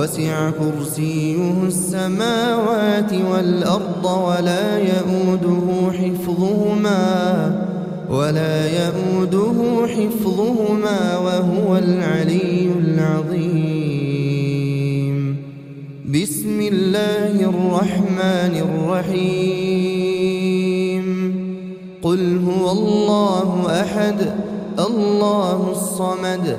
وسع كرسيه السماوات والأرض ولا يؤوده حفظهما ولا يؤوده حفظهما وهو العلي العظيم. بسم الله الرحمن الرحيم. قل هو الله أحد الله الصمد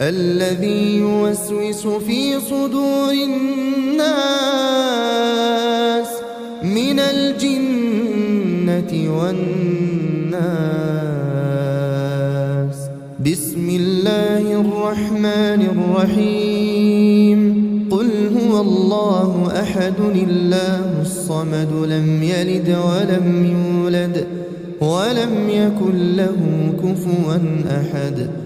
الذي يوسوس في صدور الناس من الجنة والناس. بسم الله الرحمن الرحيم. قل هو الله أحد الله الصمد لم يلد ولم يولد ولم يكن له كفوا أحد.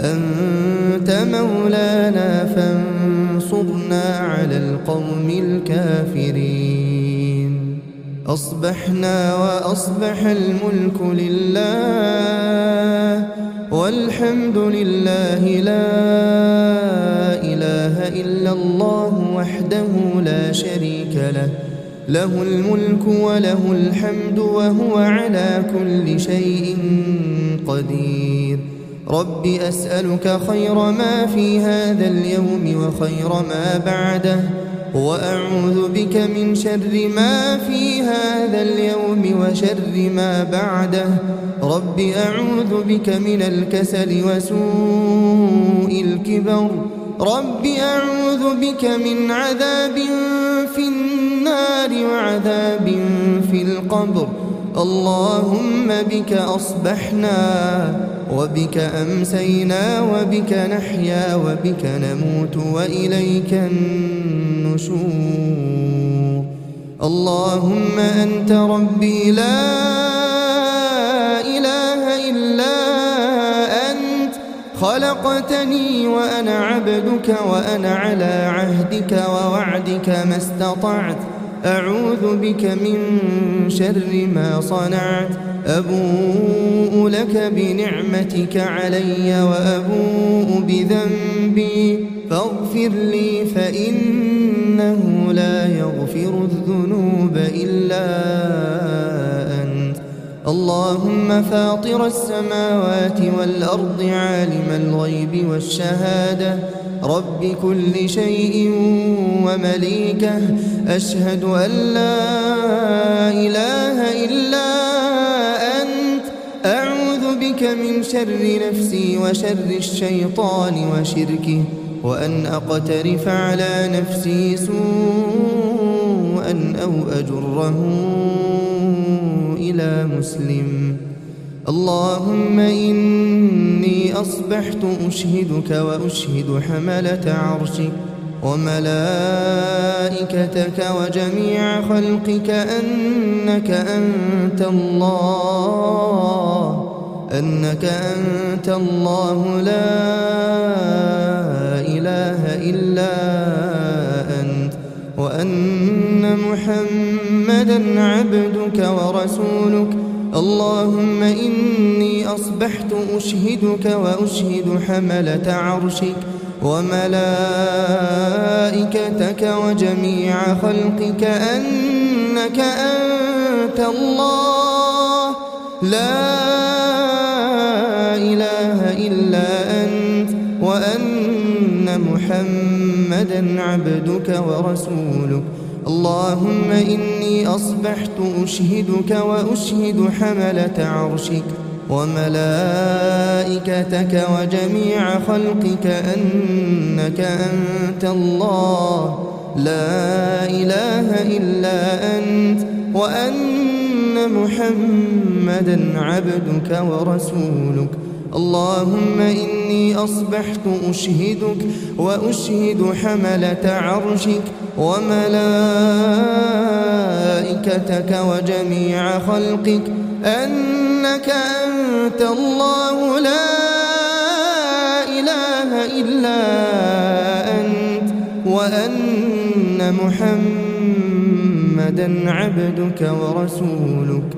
أنت مولانا فانصرنا على القوم الكافرين. أصبحنا وأصبح الملك لله والحمد لله لا إله إلا الله وحده لا شريك له. له الملك وله الحمد وهو على كل شيء قدير. رب أسألك خير ما في هذا اليوم وخير ما بعده وأعوذ بك من شر ما في هذا اليوم وشر ما بعده رب أعوذ بك من الكسل وسوء الكبر رب أعوذ بك من عذاب في النار وعذاب في القبر اللهم بك أصبحنا وبك أمسينا وبك نحيا وبك نموت وإليك النشور. اللهم أنت ربي لا إله إلا أنت. خلقتني وأنا عبدك وأنا على عهدك ووعدك ما استطعت. أعوذ بك من شر ما صنعت. أبوء لك بنعمتك علي وأبوء بذنبي فاغفر لي فإنه لا يغفر الذنوب إلا أنت. اللهم فاطر السماوات والأرض عالم الغيب والشهادة. رب كل شيء ومليكه. أشهد أن لا إله إلا بك من شر نفسي وشر الشيطان وشركه وأن أقترف على نفسي سوءا أو أجره إلى مسلم. اللهم إني أصبحت أشهدك وأشهد حملة عرشك وملائكتك وجميع خلقك أنك أنت الله. أنك أنت الله لا إله إلا أنت وأن محمدا عبدك ورسولك. اللهم إني أصبحت أشهدك وأشهد حملة عرشك وملائكتك وجميع خلقك أنك أنت الله. لا إله وأن محمدا عبدك ورسولك. اللهم إني أصبحت أشهدك وأشهد حملة عرشك وملائكتك وجميع خلقك أنك أنت الله. لا إله إلا أنت وأن محمدا عبدك ورسولك. اللهم إني أصبحت أشهدك وأشهد حملة عرشك وملائكتك وجميع خلقك. أنك أنت الله لا إله إلا أنت وأن محمدا عبدك ورسولك.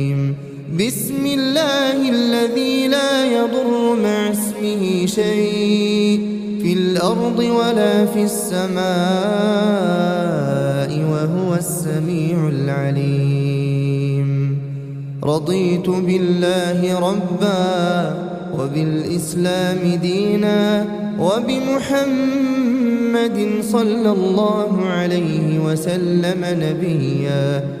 بسم الله الذي لا يضر مع اسمه شيء في الأرض ولا في السماء وهو السميع العليم. رضيت بالله ربا وبالإسلام دينا وبمحمد صلى الله عليه وسلم نبيا.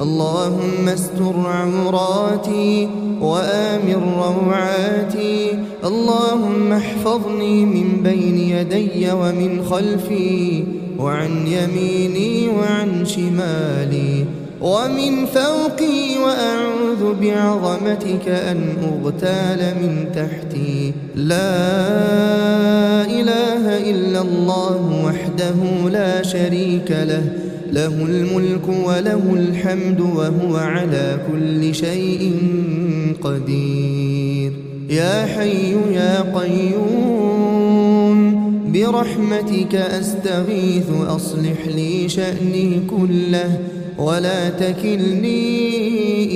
اللهم استر عوراتي وآمن روعاتي. اللهم احفظني من بين يدي ومن خلفي وعن يميني وعن شمالي ومن فوقي وأعوذ بعظمتك أن أغتال من تحتي. لا إله إلا الله وحده لا شريك له. له الملك وله الحمد وهو على كل شيء قدير. يا حي يا قيوم برحمتك أستغيث أصلح لي شأني كله ولا تكلني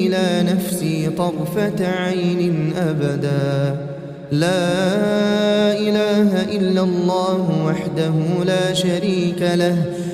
إلى نفسي طرفة عين أبدا. لا إله إلا الله وحده لا شريك له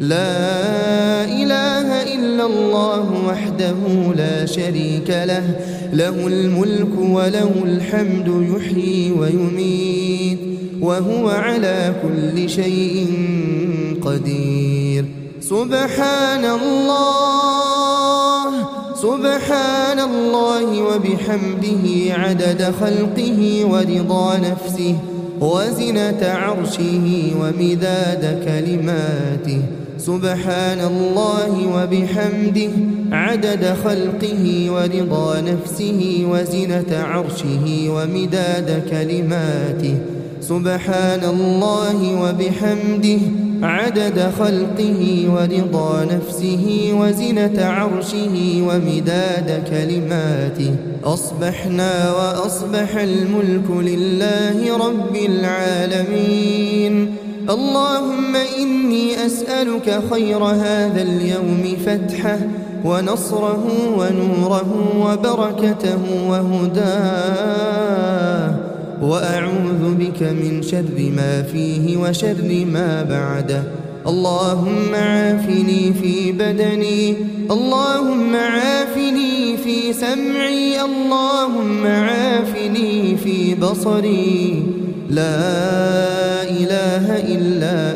لا إله إلا الله وحده لا شريك له. له الملك وله الحمد يحيي ويميت وهو على كل شيء قدير. سبحان الله سبحان الله وبحمده عدد خلقه ورضا نفسه وزنة عرشه ومداد كلماته. سبحان الله وبحمده عدد خلقه ورضا نفسه وزنة عرشه ومداد كلماته. سبحان الله وبحمده عدد خلقه ورضا نفسه وزنة عرشه ومداد كلماته. أصبحنا وأصبح الملك لله رب العالمين. اللهم إني أسألك خير هذا اليوم فتحه ونصره ونوره وبركته وهداه. وأعوذ بك من شر ما فيه وشر ما بعده. اللهم عافني في بدني اللهم عافني في سمعي اللهم عافني في بصري. لا إله إلا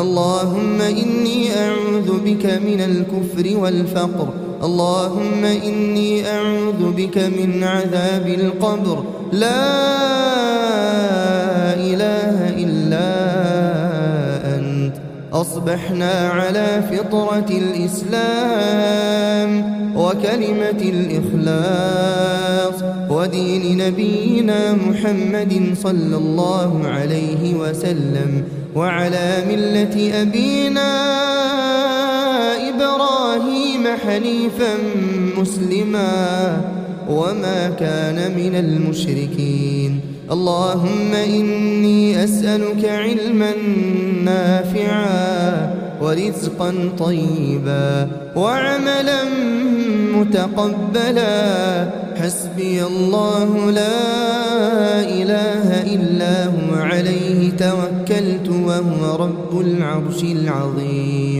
اللهم إني أعوذ بك من الكفر والفقر. اللهم إني أعوذ بك من عذاب القبر. لا أصبحنا على فطرة الإسلام وكلمة الإخلاص ودين نبينا محمد صلى الله عليه وسلم وعلى ملة أبينا إبراهيم حنيفا مسلما وما كان من المشركين. اللهم إني أسألك علما نافعا ورزقا طيبا وعملا متقبلا. حسبي الله لا إله إلا هو عليه توكلت وهو رب العرش العظيم.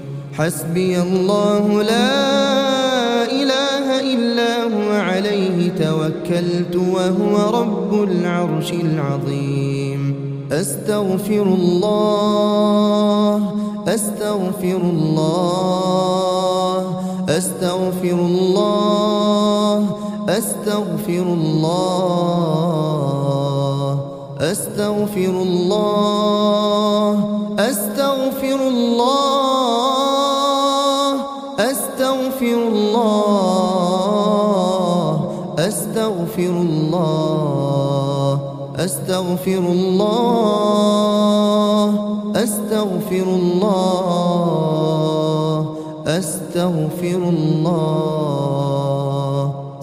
حسبي الله لا إله إلا هو عليه توكلت وهو رب العرش العظيم. أستغفر الله أستغفر الله أستغفر الله أستغفر الله أستغفر الله أستغفر الله أستغفر الله أستغفر الله أستغفر الله.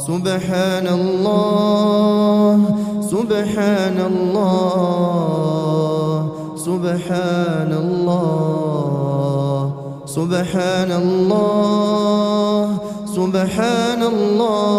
سبحان الله سبحان الله سبحان الله سبحان الله سبحان الله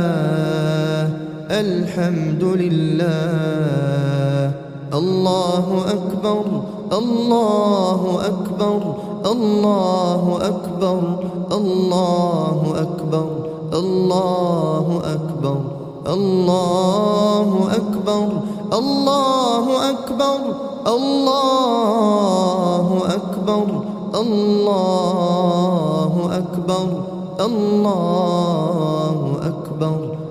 الحمد لله. الله أكبر الله أكبر الله أكبر الله أكبر الله أكبر الله أكبر الله أكبر الله أكبر الله أكبر الله أكبر.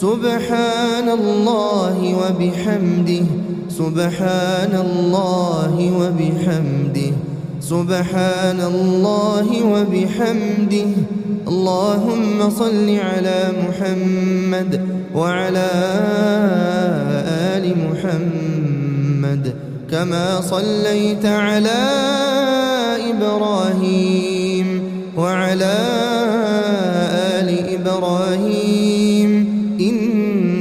سبحان الله وبحمده سبحان الله وبحمده سبحان الله وبحمده. اللهم صل على محمد وعلى آل محمد كما صليت على إبراهيم وعلى آل إبراهيم.